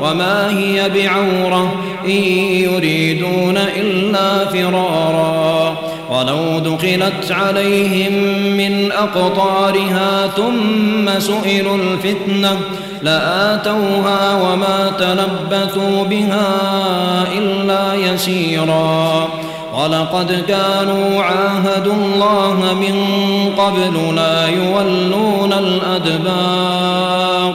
وما هي بعورة إن يريدون إلا فرارا. ولو دخلت عليهم من أقطارها ثم سئلوا الفتنة لآتوها وما تلبثوا بها إلا يسيرا. ولقد كانوا عاهدوا الله من قبل لا يولون الأدبار.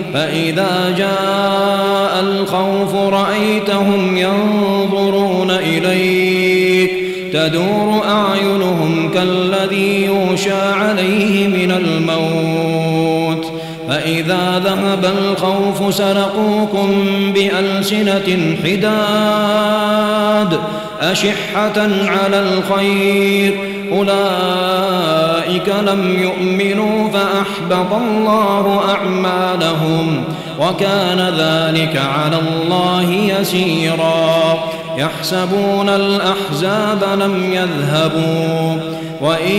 فإذا جاء الخوف رأيتهم ينظرون إليك تدور أعينهم كالذي يوشى عليه من الموت فإذا ذهب الخوف سرقوكم بألسنة حداد أشحة على الخير أولئك لم يؤمنوا فأحبط الله أعمالهم وكان ذلك على الله يسيرا يحسبون الأحزاب لم يذهبوا وإن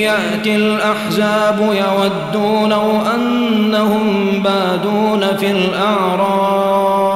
يأتي الأحزاب يودوا لو أنهم بادون في الأعراب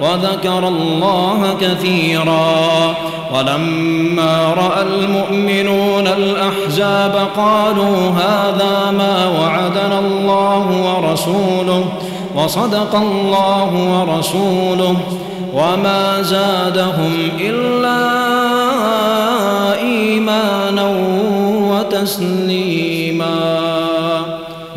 وذكر الله كثيرا ولما رأى المؤمنون الأحزاب قالوا هذا ما وعدنا الله ورسوله وصدق الله ورسوله وما زادهم إلا إيمانا وتسليما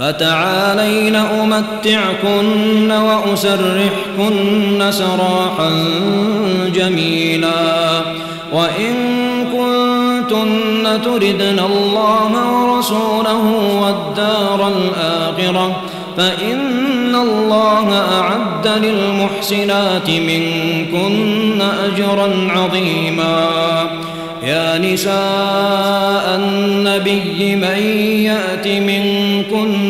فتعالين أمتعكن وأسرحكن سراحا جميلا وإن كنتن تردن الله ورسوله والدار الآخرة فإن الله أعد للمحسنات منكن أجرا عظيما يا نساء النبي من يأت منكن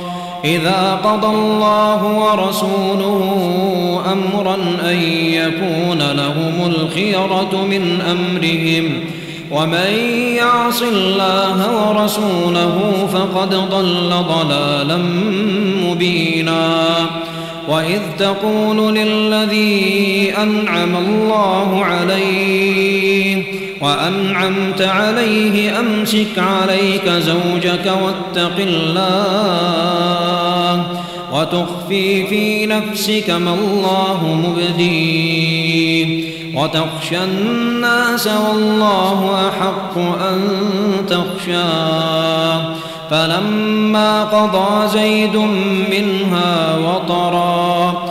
إذا قضى الله ورسوله أمرا أن يكون لهم الخيرة من أمرهم ومن يعص الله ورسوله فقد ضل ضلالا مبينا وإذ تقول للذي أنعم الله عليه وأنعمت عليه أمسك عليك زوجك واتق الله وتخفي في نفسك ما الله مبديه وتخشى الناس والله أحق أن تخشاه فلما قضى زيد منها وطرا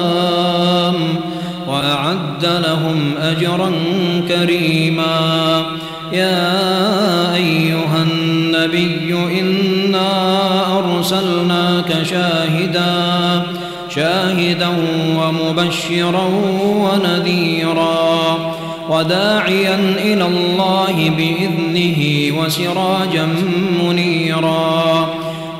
وأعد لهم أجرا كريما. يا أيها النبي إنا أرسلناك شاهدا شاهدا ومبشرا ونذيرا وداعيا إلى الله بإذنه وسراجا منيرا.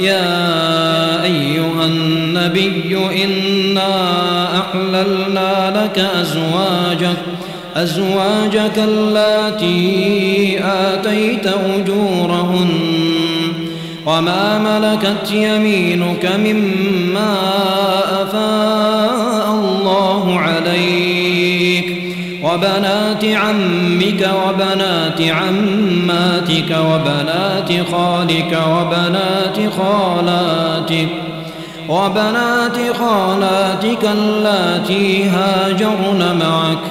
يا أيها النبي إنا أحللنا لك أزواجك أزواجك اللاتي آتيت أجورهن وما ملكت يمينك مما أفاء الله عليك. وبنات عمك وبنات عماتك وبنات خالك وبنات خالاتك وبنات خالاتك اللاتي هاجرن معك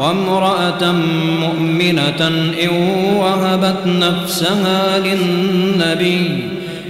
وامرأة مؤمنة إن وهبت نفسها للنبي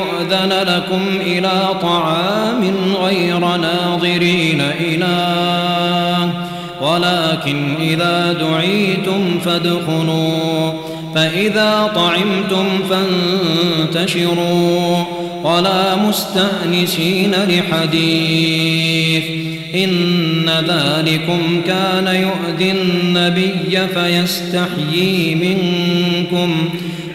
يؤذن لكم إلى طعام غير ناظرين إله ولكن إذا دعيتم فادخلوا فإذا طعمتم فانتشروا. ولا مستأنسين لحديث. إن ذلكم كان يؤذي النبي فيستحيي منكم.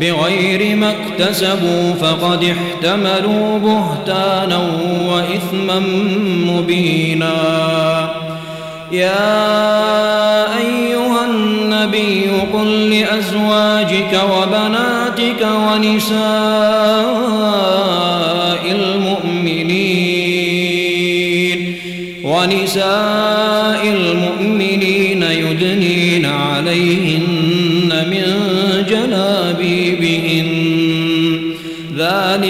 بغير ما اكتسبوا فقد احتملوا بهتانا وإثما مبينا. يا أيها النبي قل لأزواجك وبناتك ونساء المؤمنين ونساء المؤمنين يدنين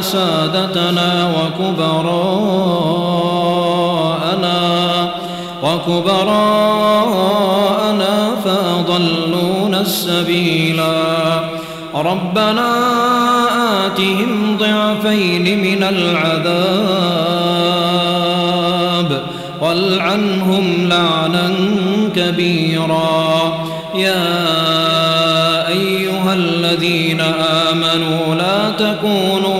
سادتنا وكبراءنا وكبراءنا فأضلونا السبيلا. ربنا آتهم ضعفين من العذاب والعنهم لعنا كبيرا. يا أيها الذين آمنوا لا تكونوا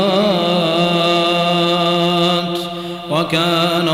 وكان